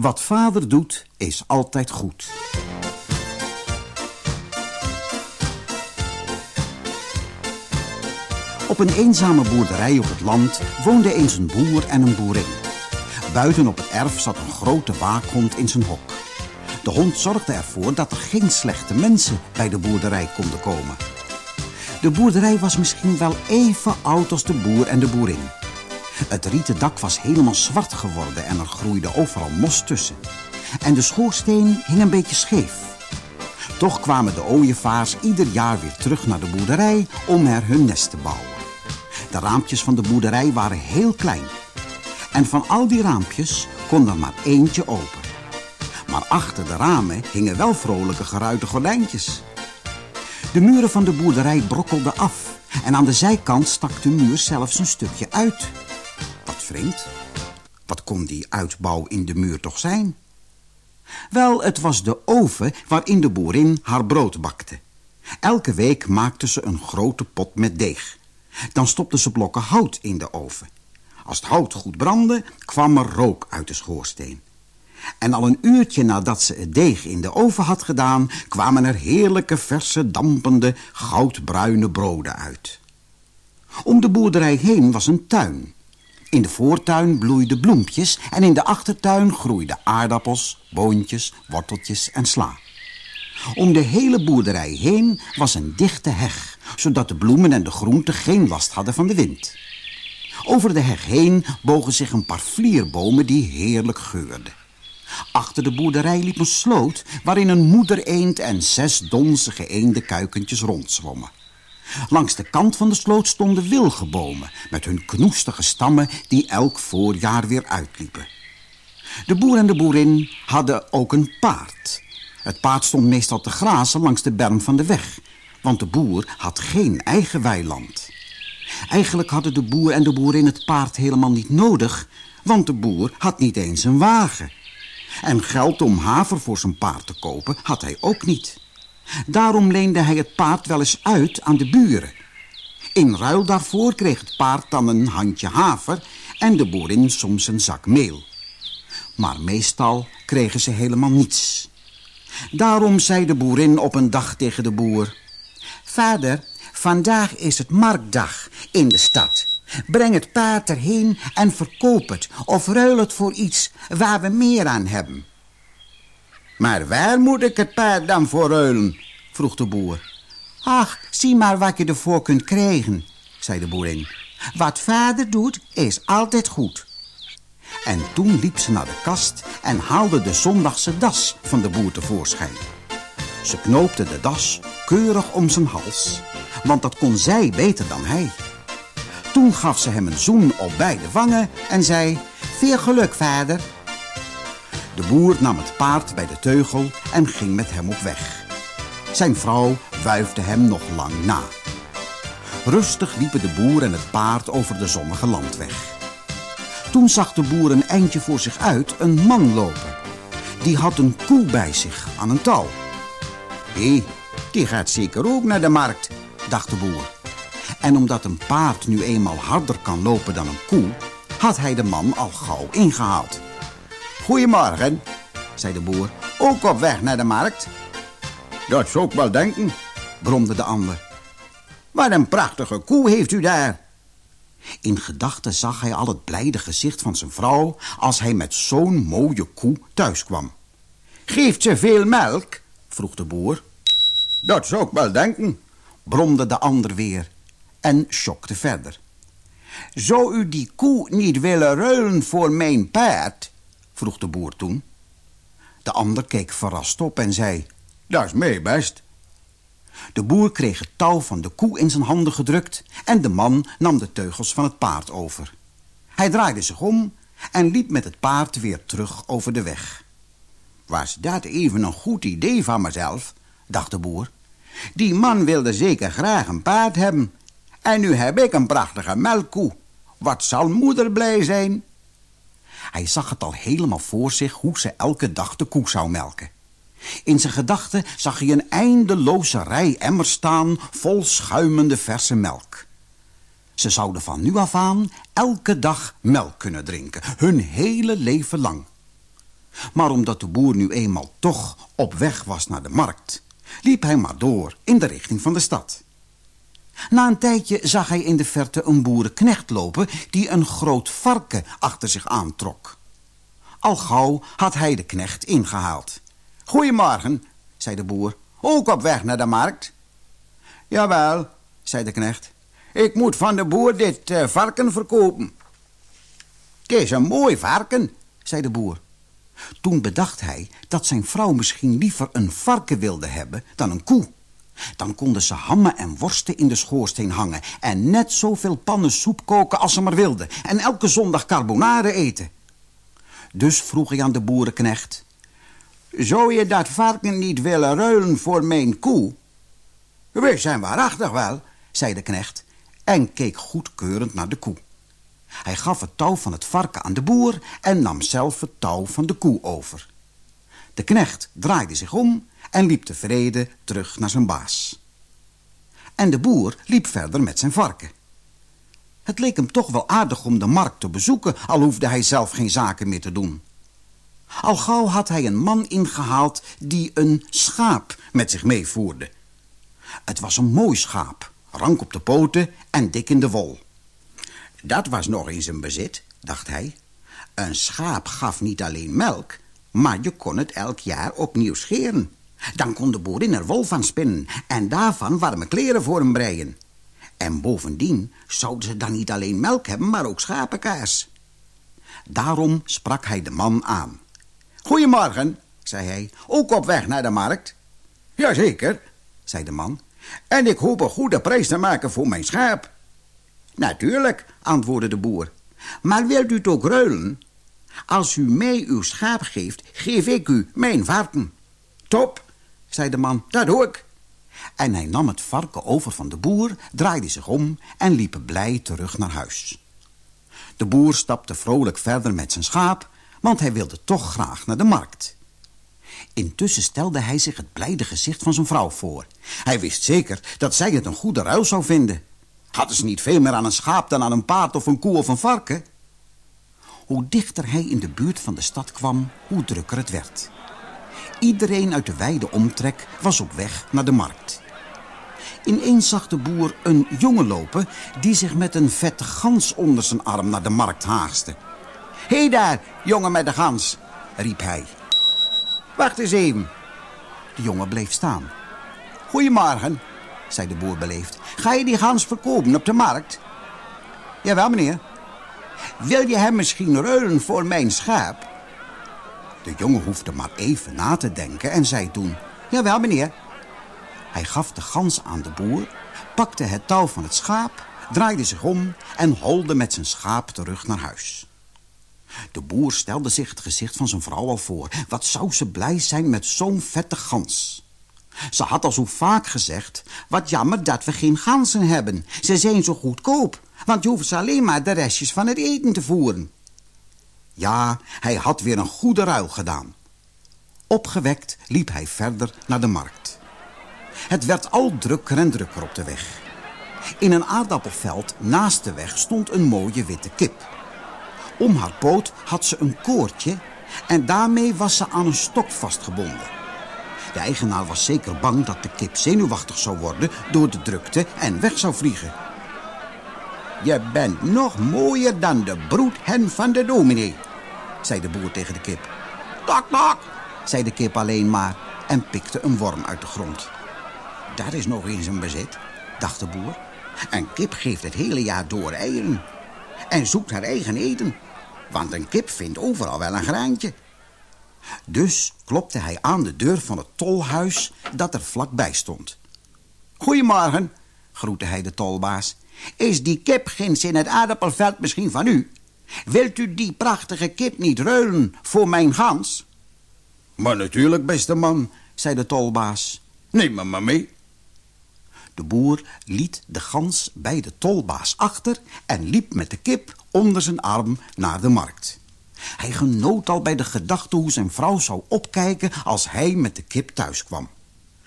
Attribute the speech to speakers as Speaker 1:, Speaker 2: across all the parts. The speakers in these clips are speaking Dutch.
Speaker 1: Wat vader doet, is altijd goed. Op een eenzame boerderij op het land woonde eens een boer en een boerin. Buiten op het erf zat een grote waakhond in zijn hok. De hond zorgde ervoor dat er geen slechte mensen bij de boerderij konden komen. De boerderij was misschien wel even oud als de boer en de boerin. Het rieten dak was helemaal zwart geworden en er groeide overal mos tussen. En de schoorsteen hing een beetje scheef. Toch kwamen de ooievaars ieder jaar weer terug naar de boerderij om er hun nest te bouwen. De raampjes van de boerderij waren heel klein. En van al die raampjes kon er maar eentje open. Maar achter de ramen hingen wel vrolijke geruite gordijntjes. De muren van de boerderij brokkelden af en aan de zijkant stak de muur zelfs een stukje uit. Wat kon die uitbouw in de muur toch zijn? Wel, het was de oven waarin de boerin haar brood bakte. Elke week maakte ze een grote pot met deeg. Dan stopte ze blokken hout in de oven. Als het hout goed brandde, kwam er rook uit de schoorsteen. En al een uurtje nadat ze het deeg in de oven had gedaan... kwamen er heerlijke, verse, dampende, goudbruine broden uit. Om de boerderij heen was een tuin. In de voortuin bloeiden bloempjes... en in de achtertuin groeiden aardappels, boontjes, worteltjes en sla. Om de hele boerderij heen was een dichte heg... zodat de bloemen en de groenten geen last hadden van de wind. Over de heg heen bogen zich een paar vlierbomen die heerlijk geurden. Achter de boerderij liep een sloot waarin een moedereend en zes donzige eendenkuikentjes rondzwommen. Langs de kant van de sloot stonden wilgenbomen met hun knoestige stammen die elk voorjaar weer uitliepen. De boer en de boerin hadden ook een paard. Het paard stond meestal te grazen langs de berm van de weg, want de boer had geen eigen weiland. Eigenlijk hadden de boer en de boerin het paard helemaal niet nodig, want de boer had niet eens een wagen. En geld om haver voor zijn paard te kopen had hij ook niet. Daarom leende hij het paard wel eens uit aan de buren. In ruil daarvoor kreeg het paard dan een handje haver en de boerin soms een zak meel. Maar meestal kregen ze helemaal niets. Daarom zei de boerin op een dag tegen de boer... Vader, vandaag is het marktdag in de stad. Breng het paard erheen en verkoop het of ruil het voor iets waar we meer aan hebben. Maar waar moet ik het paard dan voor ruilen? vroeg de boer. Ach, zie maar wat je ervoor kunt krijgen, zei de boerin. Wat vader doet, is altijd goed. En toen liep ze naar de kast en haalde de zondagse das van de boer tevoorschijn. Ze knoopte de das keurig om zijn hals, want dat kon zij beter dan hij. Toen gaf ze hem een zoen op beide wangen en zei... Veel geluk, vader. De boer nam het paard bij de teugel en ging met hem op weg. Zijn vrouw wuifde hem nog lang na. Rustig liepen de boer en het paard over de zonnige landweg. Toen zag de boer een eindje voor zich uit een man lopen. Die had een koe bij zich aan een touw. Hé, die gaat zeker ook naar de markt, dacht de boer. En omdat een paard nu eenmaal harder kan lopen dan een koe... had hij de man al gauw ingehaald. Goedemorgen, zei de boer. Ook op weg naar de markt? Dat zou ik wel denken, bromde de ander. Wat een prachtige koe heeft u daar. In gedachten zag hij al het blijde gezicht van zijn vrouw... als hij met zo'n mooie koe thuis kwam. Geeft ze veel melk? vroeg de boer. Dat zou ik wel denken, bromde de ander weer en schokte verder. Zou u die koe niet willen ruilen voor mijn paard? Vroeg de boer toen. De ander keek verrast op en zei, dat is mee best. De boer kreeg het touw van de koe in zijn handen gedrukt... en de man nam de teugels van het paard over. Hij draaide zich om en liep met het paard weer terug over de weg. Was dat even een goed idee van mezelf, dacht de boer. Die man wilde zeker graag een paard hebben... En nu heb ik een prachtige melkkoe. Wat zal moeder blij zijn? Hij zag het al helemaal voor zich hoe ze elke dag de koe zou melken. In zijn gedachten zag hij een eindeloze rij emmers staan vol schuimende verse melk. Ze zouden van nu af aan elke dag melk kunnen drinken, hun hele leven lang. Maar omdat de boer nu eenmaal toch op weg was naar de markt... liep hij maar door in de richting van de stad. Na een tijdje zag hij in de verte een boerenknecht lopen... die een groot varken achter zich aantrok. Al gauw had hij de knecht ingehaald. Goedemorgen, zei de boer. Ook op weg naar de markt? Jawel, zei de knecht. Ik moet van de boer dit uh, varken verkopen. Het is een mooi varken, zei de boer. Toen bedacht hij dat zijn vrouw misschien liever een varken wilde hebben dan een koe. Dan konden ze hammen en worsten in de schoorsteen hangen... en net zoveel pannen soep koken als ze maar wilden... en elke zondag carbonade eten. Dus vroeg hij aan de boerenknecht... Zou je dat varken niet willen ruilen voor mijn koe? We zijn waarachtig wel, zei de knecht... en keek goedkeurend naar de koe. Hij gaf het touw van het varken aan de boer... en nam zelf het touw van de koe over. De knecht draaide zich om en liep tevreden terug naar zijn baas. En de boer liep verder met zijn varken. Het leek hem toch wel aardig om de markt te bezoeken... al hoefde hij zelf geen zaken meer te doen. Al gauw had hij een man ingehaald die een schaap met zich meevoerde. Het was een mooi schaap, rank op de poten en dik in de wol. Dat was nog in zijn bezit, dacht hij. Een schaap gaf niet alleen melk, maar je kon het elk jaar opnieuw scheren. Dan kon de boerin er wol van spinnen en daarvan warme kleren voor hem breien. En bovendien zouden ze dan niet alleen melk hebben, maar ook schapenkaas. Daarom sprak hij de man aan. Goedemorgen, zei hij, ook op weg naar de markt? Jazeker, zei de man, en ik hoop een goede prijs te maken voor mijn schaap. Natuurlijk, antwoordde de boer, maar wilt u het ook ruilen? Als u mij uw schaap geeft, geef ik u mijn varken. Top, zei de man, dat doe ik. En hij nam het varken over van de boer, draaide zich om en liep blij terug naar huis. De boer stapte vrolijk verder met zijn schaap, want hij wilde toch graag naar de markt. Intussen stelde hij zich het blijde gezicht van zijn vrouw voor. Hij wist zeker dat zij het een goede ruil zou vinden. Hadden ze niet veel meer aan een schaap dan aan een paard of een koe of een varken? Hoe dichter hij in de buurt van de stad kwam, hoe drukker het werd. Iedereen uit de wijde omtrek was op weg naar de markt. Ineens zag de boer een jongen lopen die zich met een vette gans onder zijn arm naar de markt haagste. Hé hey daar, jongen met de gans, riep hij. Wacht eens even. De jongen bleef staan. Goedemorgen, zei de boer beleefd. Ga je die gans verkopen op de markt? Jawel, meneer. Wil je hem misschien ruilen voor mijn schaap? De jongen hoefde maar even na te denken en zei toen... Jawel, meneer. Hij gaf de gans aan de boer, pakte het touw van het schaap... draaide zich om en holde met zijn schaap terug naar huis. De boer stelde zich het gezicht van zijn vrouw al voor. Wat zou ze blij zijn met zo'n vette gans. Ze had al zo vaak gezegd... wat jammer dat we geen ganzen hebben. Ze zijn zo goedkoop, want je hoeft ze alleen maar de restjes van het eten te voeren. Ja, hij had weer een goede ruil gedaan. Opgewekt liep hij verder naar de markt. Het werd al drukker en drukker op de weg. In een aardappelveld naast de weg stond een mooie witte kip. Om haar poot had ze een koordje en daarmee was ze aan een stok vastgebonden. De eigenaar was zeker bang dat de kip zenuwachtig zou worden door de drukte en weg zou vliegen. Je bent nog mooier dan de broedhen van de dominee, zei de boer tegen de kip. Tak, tak, zei de kip alleen maar en pikte een worm uit de grond. Dat is nog eens een bezit, dacht de boer. Een kip geeft het hele jaar door eieren en zoekt haar eigen eten. Want een kip vindt overal wel een graantje. Dus klopte hij aan de deur van het tolhuis dat er vlakbij stond. Goedemorgen, groette hij de tolbaas. Is die kip ginds in het aardappelveld misschien van u? Wilt u die prachtige kip niet ruilen voor mijn gans? Maar natuurlijk, beste man, zei de tolbaas. Neem me maar mee. De boer liet de gans bij de tolbaas achter en liep met de kip onder zijn arm naar de markt. Hij genoot al bij de gedachte hoe zijn vrouw zou opkijken als hij met de kip thuis kwam.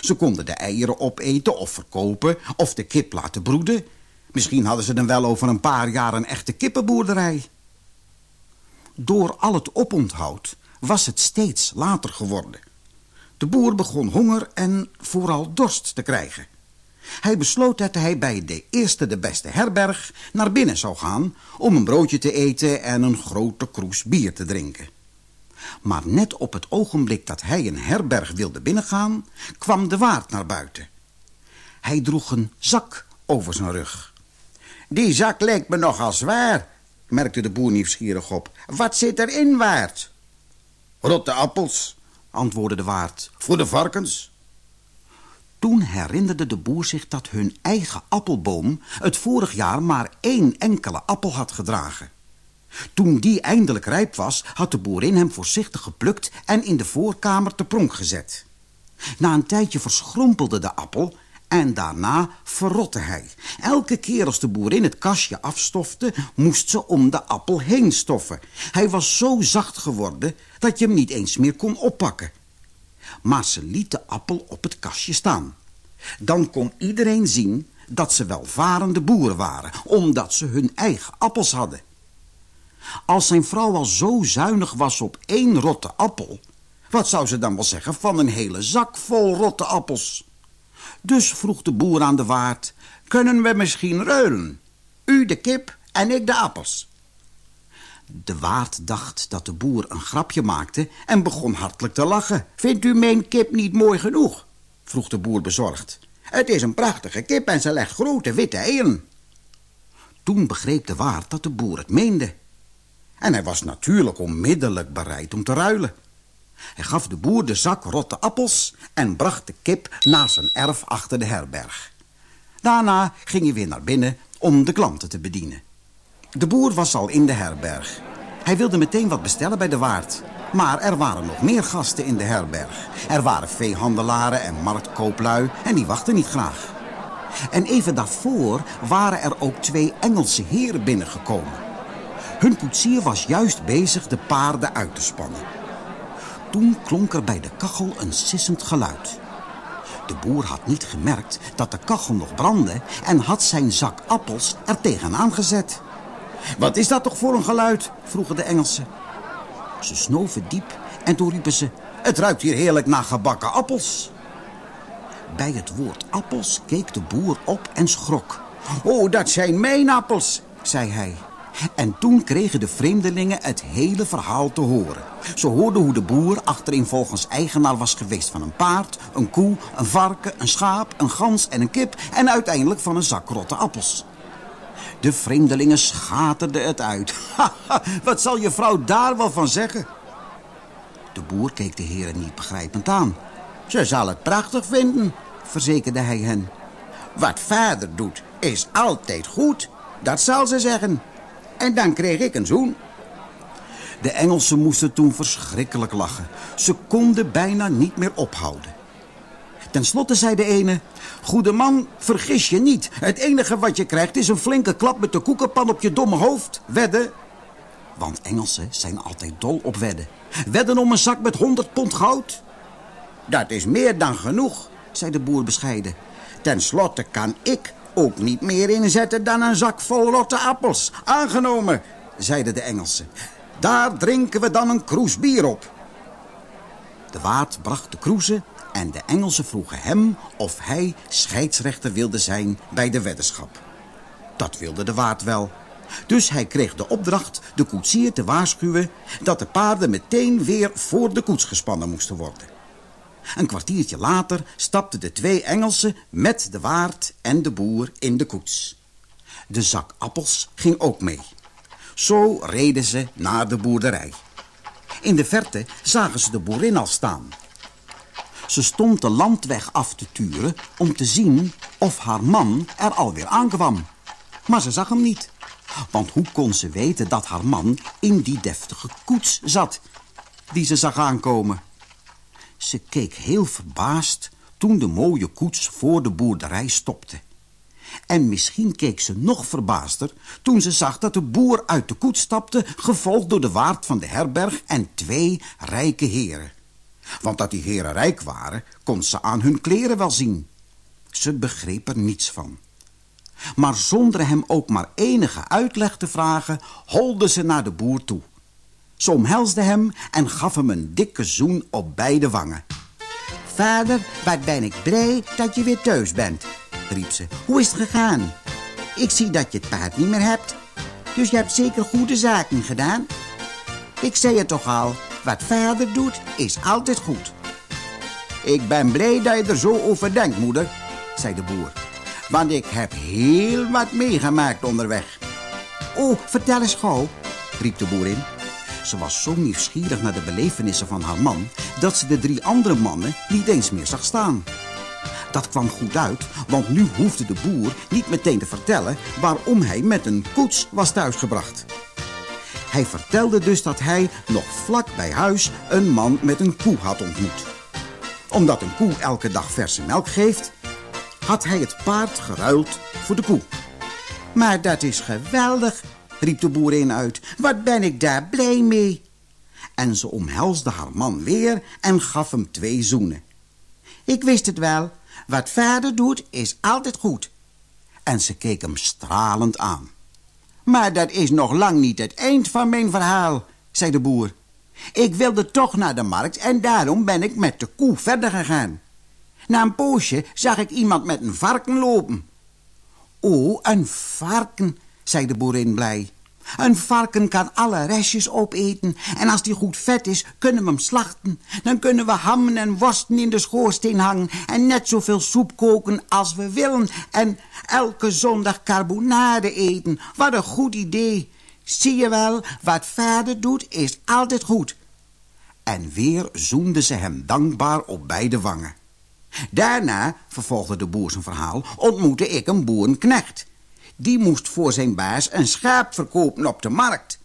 Speaker 1: Ze konden de eieren opeten of verkopen of de kip laten broeden. Misschien hadden ze dan wel over een paar jaar een echte kippenboerderij. Door al het oponthoud was het steeds later geworden. De boer begon honger en vooral dorst te krijgen. Hij besloot dat hij bij de eerste de beste herberg naar binnen zou gaan... om een broodje te eten en een grote kroes bier te drinken. Maar net op het ogenblik dat hij een herberg wilde binnengaan... kwam de waard naar buiten. Hij droeg een zak over zijn rug. Die zak lijkt me nogal zwaar, merkte de boer nieuwsgierig op. Wat zit erin, waard? Rotte appels, antwoordde de waard. Voor de varkens. Toen herinnerde de boer zich dat hun eigen appelboom... het vorig jaar maar één enkele appel had gedragen. Toen die eindelijk rijp was, had de boerin hem voorzichtig geplukt... en in de voorkamer te pronk gezet. Na een tijdje verschrompelde de appel en daarna verrotte hij. Elke keer als de boerin het kastje afstofte, moest ze om de appel heen stoffen. Hij was zo zacht geworden dat je hem niet eens meer kon oppakken. Maar ze liet de appel op het kastje staan. Dan kon iedereen zien dat ze welvarende boeren waren, omdat ze hun eigen appels hadden. Als zijn vrouw al zo zuinig was op één rotte appel... wat zou ze dan wel zeggen van een hele zak vol rotte appels? Dus vroeg de boer aan de waard... kunnen we misschien ruilen? U de kip en ik de appels. De waard dacht dat de boer een grapje maakte en begon hartelijk te lachen. Vindt u mijn kip niet mooi genoeg? vroeg de boer bezorgd. Het is een prachtige kip en ze legt grote witte eieren. Toen begreep de waard dat de boer het meende. En hij was natuurlijk onmiddellijk bereid om te ruilen. Hij gaf de boer de zak rotte appels en bracht de kip naar zijn erf achter de herberg. Daarna ging hij weer naar binnen om de klanten te bedienen. De boer was al in de herberg. Hij wilde meteen wat bestellen bij de waard. Maar er waren nog meer gasten in de herberg. Er waren veehandelaren en marktkooplui en die wachten niet graag. En even daarvoor waren er ook twee Engelse heren binnengekomen. Hun koetsier was juist bezig de paarden uit te spannen. Toen klonk er bij de kachel een sissend geluid. De boer had niet gemerkt dat de kachel nog brandde... en had zijn zak appels er tegenaan gezet. Wat is dat toch voor een geluid? vroegen de Engelsen. Ze snoven diep en toen riepen ze... Het ruikt hier heerlijk naar gebakken appels. Bij het woord appels keek de boer op en schrok. Oh, dat zijn mijn appels, zei hij. En toen kregen de vreemdelingen het hele verhaal te horen. Ze hoorden hoe de boer achterin volgens eigenaar was geweest van een paard, een koe, een varken, een schaap, een gans en een kip... en uiteindelijk van een zak rotte appels. De vreemdelingen schaterden het uit. Wat zal je vrouw daar wel van zeggen? De boer keek de heren niet begrijpend aan. Ze zal het prachtig vinden, verzekerde hij hen. Wat vader doet, is altijd goed, dat zal ze zeggen. En dan kreeg ik een zoen. De Engelsen moesten toen verschrikkelijk lachen. Ze konden bijna niet meer ophouden. Ten slotte zei de ene... Goede man, vergis je niet. Het enige wat je krijgt is een flinke klap met de koekenpan op je domme hoofd. Wedden. Want Engelsen zijn altijd dol op wedden. Wedden om een zak met 100 pond goud? Dat is meer dan genoeg, zei de boer bescheiden. Ten slotte kan ik ook niet meer inzetten dan een zak vol rotte appels. Aangenomen, zeiden de Engelsen. Daar drinken we dan een kroes bier op. De waard bracht de kroezen en de Engelsen vroegen hem of hij scheidsrechter wilde zijn bij de weddenschap. Dat wilde de waard wel. Dus hij kreeg de opdracht de koetsier te waarschuwen... dat de paarden meteen weer voor de koets gespannen moesten worden. Een kwartiertje later stapten de twee Engelsen met de waard en de boer in de koets. De zak appels ging ook mee. Zo reden ze naar de boerderij. In de verte zagen ze de boerin al staan. Ze stond de landweg af te turen om te zien of haar man er alweer aankwam. Maar ze zag hem niet. Want hoe kon ze weten dat haar man in die deftige koets zat die ze zag aankomen? Ze keek heel verbaasd toen de mooie koets voor de boerderij stopte. En misschien keek ze nog verbaasder toen ze zag dat de boer uit de koets stapte... gevolgd door de waard van de herberg en twee rijke heren. Want dat die heren rijk waren, kon ze aan hun kleren wel zien. Ze begreep er niets van. Maar zonder hem ook maar enige uitleg te vragen, holde ze naar de boer toe. Ze omhelsde hem en gaf hem een dikke zoen op beide wangen. Vader, wat ben ik blij dat je weer thuis bent, riep ze. Hoe is het gegaan? Ik zie dat je het paard niet meer hebt. Dus je hebt zeker goede zaken gedaan. Ik zei het toch al, wat vader doet is altijd goed. Ik ben blij dat je er zo over denkt, moeder, zei de boer. Want ik heb heel wat meegemaakt onderweg. Oh, vertel eens gauw, riep de boerin. Ze was zo nieuwsgierig naar de belevenissen van haar man... dat ze de drie andere mannen niet eens meer zag staan. Dat kwam goed uit, want nu hoefde de boer niet meteen te vertellen... waarom hij met een koets was thuisgebracht. Hij vertelde dus dat hij nog vlak bij huis een man met een koe had ontmoet. Omdat een koe elke dag verse melk geeft, had hij het paard geruild voor de koe. Maar dat is geweldig, riep de boerin uit. Wat ben ik daar blij mee. En ze omhelsde haar man weer en gaf hem twee zoenen. Ik wist het wel. Wat vader doet is altijd goed. En ze keek hem stralend aan. Maar dat is nog lang niet het eind van mijn verhaal, zei de boer. Ik wilde toch naar de markt en daarom ben ik met de koe verder gegaan. Na een poosje zag ik iemand met een varken lopen. O, een varken, zei de boerin blij. Een varken kan alle restjes opeten en als die goed vet is, kunnen we hem slachten. Dan kunnen we hammen en worsten in de schoorsteen hangen en net zoveel soep koken als we willen en elke zondag carbonade eten. Wat een goed idee. Zie je wel, wat vader doet is altijd goed. En weer zoende ze hem dankbaar op beide wangen. Daarna, vervolgde de boer zijn verhaal, ontmoette ik een boerenknecht. Die moest voor zijn baas een schaap verkopen op de markt.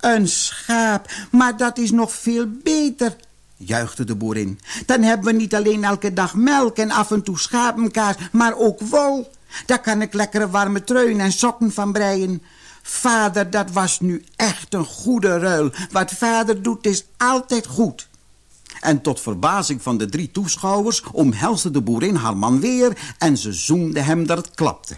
Speaker 1: Een schaap, maar dat is nog veel beter, juichte de boerin. Dan hebben we niet alleen elke dag melk en af en toe schapenkaas, maar ook wol. Daar kan ik lekkere warme truien en sokken van breien. Vader, dat was nu echt een goede ruil. Wat vader doet is altijd goed. En tot verbazing van de drie toeschouwers omhelsde de boerin haar man weer en ze zoemde hem dat het klapte.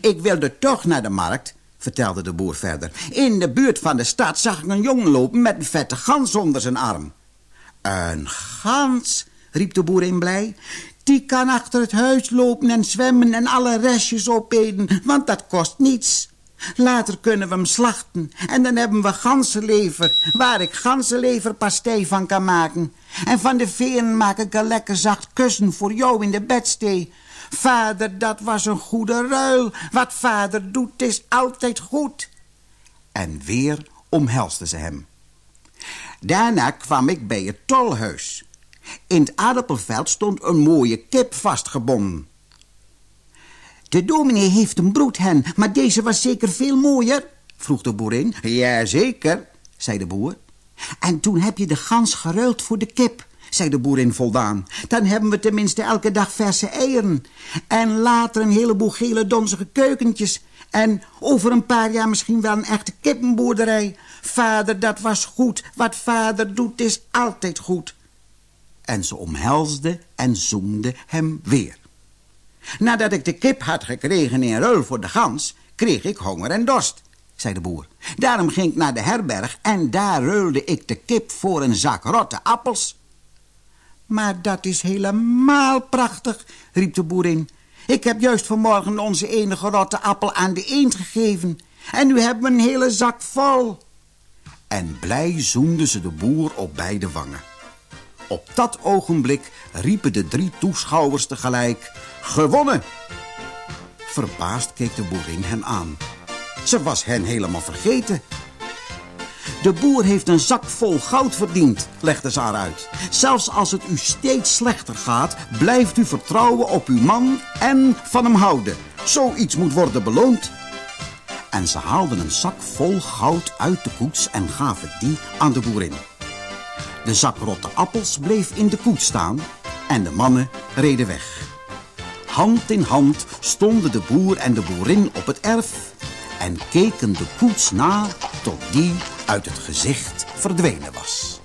Speaker 1: Ik wilde toch naar de markt, vertelde de boer verder. In de buurt van de stad zag ik een jongen lopen met een vette gans onder zijn arm. Een gans, riep de boerin blij. Die kan achter het huis lopen en zwemmen en alle restjes opeten, want dat kost niets. Later kunnen we hem slachten en dan hebben we ganzenlever, waar ik ganzenleverpastei van kan maken. En van de veren maak ik een lekker zacht kussen voor jou in de bedstee. Vader, dat was een goede ruil. Wat vader doet is altijd goed. En weer omhelsde ze hem. Daarna kwam ik bij het tolhuis. In het aardappelveld stond een mooie kip vastgebonden. De dominee heeft een broedhen, maar deze was zeker veel mooier, vroeg de boerin. Jazeker, zei de boer. En toen heb je de gans geruild voor de kip, zei de boerin voldaan. Dan hebben we tenminste elke dag verse eieren. En later een heleboel gele donzige keukentjes. En over een paar jaar misschien wel een echte kippenboerderij. Vader, dat was goed. Wat vader doet is altijd goed. En ze omhelsde en zoemde hem weer. Nadat ik de kip had gekregen in ruil voor de gans, kreeg ik honger en dorst, zei de boer. Daarom ging ik naar de herberg en daar ruilde ik de kip voor een zak rotte appels. Maar dat is helemaal prachtig, riep de boerin. Ik heb juist vanmorgen onze enige rotte appel aan de eend gegeven. En nu hebben we een hele zak vol. En blij zoende ze de boer op beide wangen. Op dat ogenblik riepen de drie toeschouwers tegelijk... Gewonnen! Verbaasd keek de boerin hen aan. Ze was hen helemaal vergeten. De boer heeft een zak vol goud verdiend, legde ze haar uit. Zelfs als het u steeds slechter gaat, blijft u vertrouwen op uw man en van hem houden. Zoiets moet worden beloond. En ze haalden een zak vol goud uit de koets en gaven die aan de boerin. De zak rotte appels bleef in de koets staan en de mannen reden weg. Hand in hand stonden de boer en de boerin op het erf en keken de koets na tot die uit het gezicht verdwenen was.